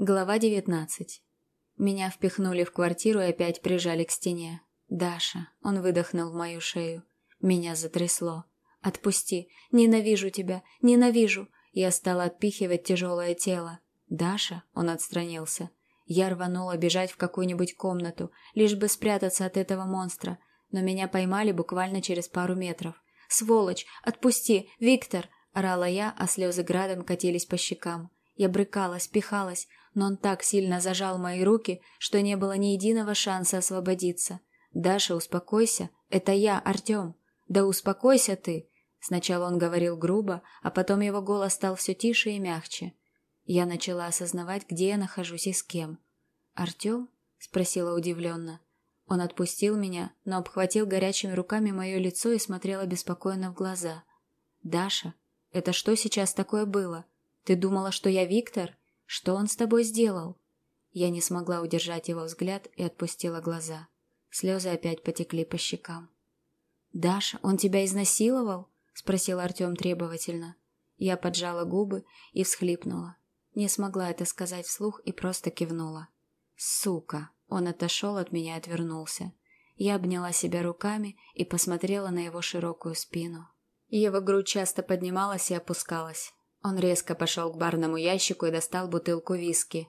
Глава 19. Меня впихнули в квартиру и опять прижали к стене. «Даша», — он выдохнул в мою шею. Меня затрясло. «Отпусти! Ненавижу тебя! Ненавижу!» Я стала отпихивать тяжелое тело. «Даша?» — он отстранился. Я рванула бежать в какую-нибудь комнату, лишь бы спрятаться от этого монстра, но меня поймали буквально через пару метров. «Сволочь! Отпусти! Виктор!» – орала я, а слезы градом катились по щекам. Я брыкалась, пихалась, но он так сильно зажал мои руки, что не было ни единого шанса освободиться. «Даша, успокойся. Это я, Артем. Да успокойся ты!» Сначала он говорил грубо, а потом его голос стал все тише и мягче. Я начала осознавать, где я нахожусь и с кем. «Артем?» – спросила удивленно. Он отпустил меня, но обхватил горячими руками мое лицо и смотрел обеспокоенно в глаза. «Даша, это что сейчас такое было? Ты думала, что я Виктор? Что он с тобой сделал?» Я не смогла удержать его взгляд и отпустила глаза. Слезы опять потекли по щекам. «Даша, он тебя изнасиловал?» – спросил Артем требовательно. Я поджала губы и всхлипнула. Не смогла это сказать вслух и просто кивнула. «Сука!» Он отошел от меня и отвернулся. Я обняла себя руками и посмотрела на его широкую спину. Его грудь часто поднималась и опускалась. Он резко пошел к барному ящику и достал бутылку виски.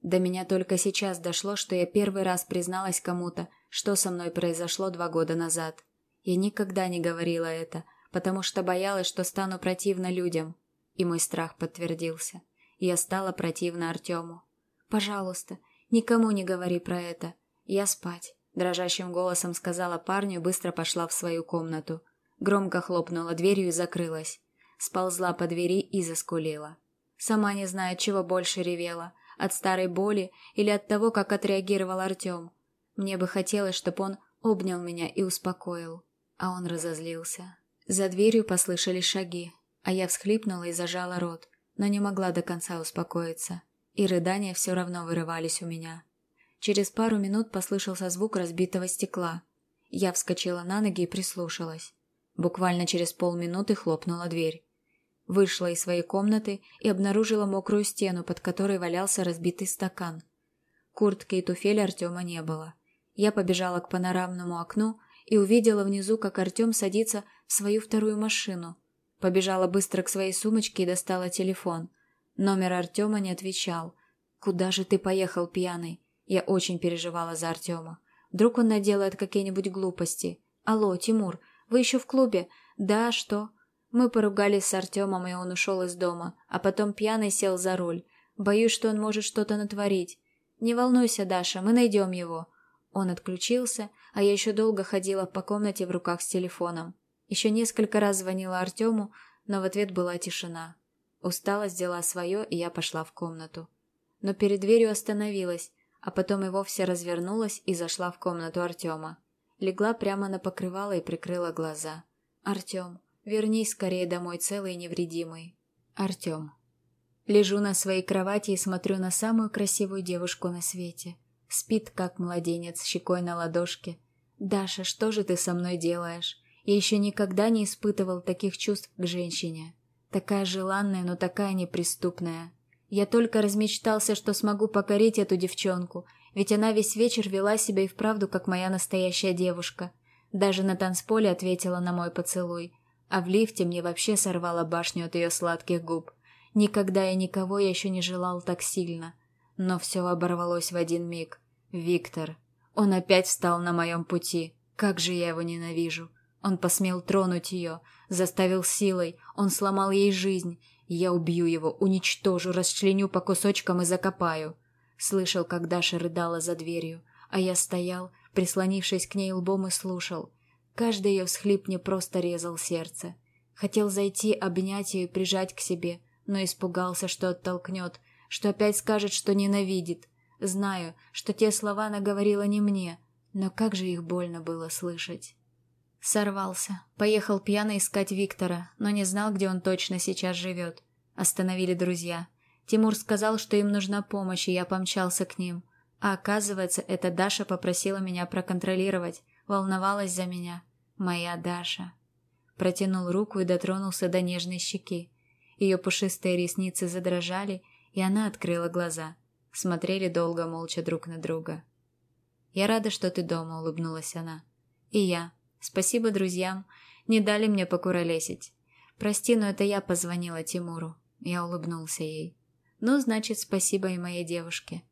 До меня только сейчас дошло, что я первый раз призналась кому-то, что со мной произошло два года назад. Я никогда не говорила это, потому что боялась, что стану противна людям. И мой страх подтвердился. Я стала противна Артему. «Пожалуйста, никому не говори про это. Я спать», – дрожащим голосом сказала парню и быстро пошла в свою комнату. Громко хлопнула дверью и закрылась. Сползла по двери и заскулила. Сама не знаю, чего больше ревела – от старой боли или от того, как отреагировал Артем. Мне бы хотелось, чтобы он обнял меня и успокоил. А он разозлился. За дверью послышались шаги, а я всхлипнула и зажала рот, но не могла до конца успокоиться. И рыдания все равно вырывались у меня. Через пару минут послышался звук разбитого стекла. Я вскочила на ноги и прислушалась. Буквально через полминуты хлопнула дверь. Вышла из своей комнаты и обнаружила мокрую стену, под которой валялся разбитый стакан. Куртки и туфель Артема не было. Я побежала к панорамному окну и увидела внизу, как Артем садится в свою вторую машину. Побежала быстро к своей сумочке и достала телефон. Номер Артема не отвечал. «Куда же ты поехал, пьяный?» Я очень переживала за Артема. Вдруг он наделает какие-нибудь глупости. «Алло, Тимур, вы еще в клубе?» «Да, что?» Мы поругались с Артемом, и он ушел из дома, а потом пьяный сел за руль. Боюсь, что он может что-то натворить. «Не волнуйся, Даша, мы найдем его». Он отключился, а я еще долго ходила по комнате в руках с телефоном. Еще несколько раз звонила Артему, но в ответ была тишина. Усталость взяла свое, и я пошла в комнату. Но перед дверью остановилась, а потом и вовсе развернулась и зашла в комнату Артема. Легла прямо на покрывало и прикрыла глаза. «Артем, вернись скорее домой целый и невредимый». «Артем». Лежу на своей кровати и смотрю на самую красивую девушку на свете. Спит, как младенец, щекой на ладошке. «Даша, что же ты со мной делаешь? Я еще никогда не испытывал таких чувств к женщине. Такая желанная, но такая неприступная. Я только размечтался, что смогу покорить эту девчонку, ведь она весь вечер вела себя и вправду как моя настоящая девушка. Даже на танцполе ответила на мой поцелуй, а в лифте мне вообще сорвала башню от ее сладких губ. Никогда и никого я еще не желал так сильно. Но все оборвалось в один миг. Виктор. Он опять встал на моем пути. Как же я его ненавижу. Он посмел тронуть ее, заставил силой, он сломал ей жизнь, я убью его, уничтожу, расчленю по кусочкам и закопаю. Слышал, как Даша рыдала за дверью, а я стоял, прислонившись к ней лбом и слушал. Каждый ее всхлип мне просто резал сердце. Хотел зайти, обнять ее и прижать к себе, но испугался, что оттолкнет, что опять скажет, что ненавидит. Знаю, что те слова она говорила не мне, но как же их больно было слышать. Сорвался. Поехал пьяно искать Виктора, но не знал, где он точно сейчас живет. Остановили друзья. Тимур сказал, что им нужна помощь, и я помчался к ним. А оказывается, эта Даша попросила меня проконтролировать, волновалась за меня. Моя Даша. Протянул руку и дотронулся до нежной щеки. Ее пушистые ресницы задрожали, и она открыла глаза. смотрели долго молча друг на друга. «Я рада, что ты дома», — улыбнулась она. «И я. Спасибо друзьям. Не дали мне покуролесить. Прости, но это я позвонила Тимуру». Я улыбнулся ей. «Ну, значит, спасибо и моей девушке».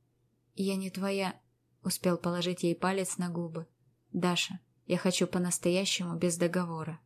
«Я не твоя...» — успел положить ей палец на губы. «Даша, я хочу по-настоящему без договора».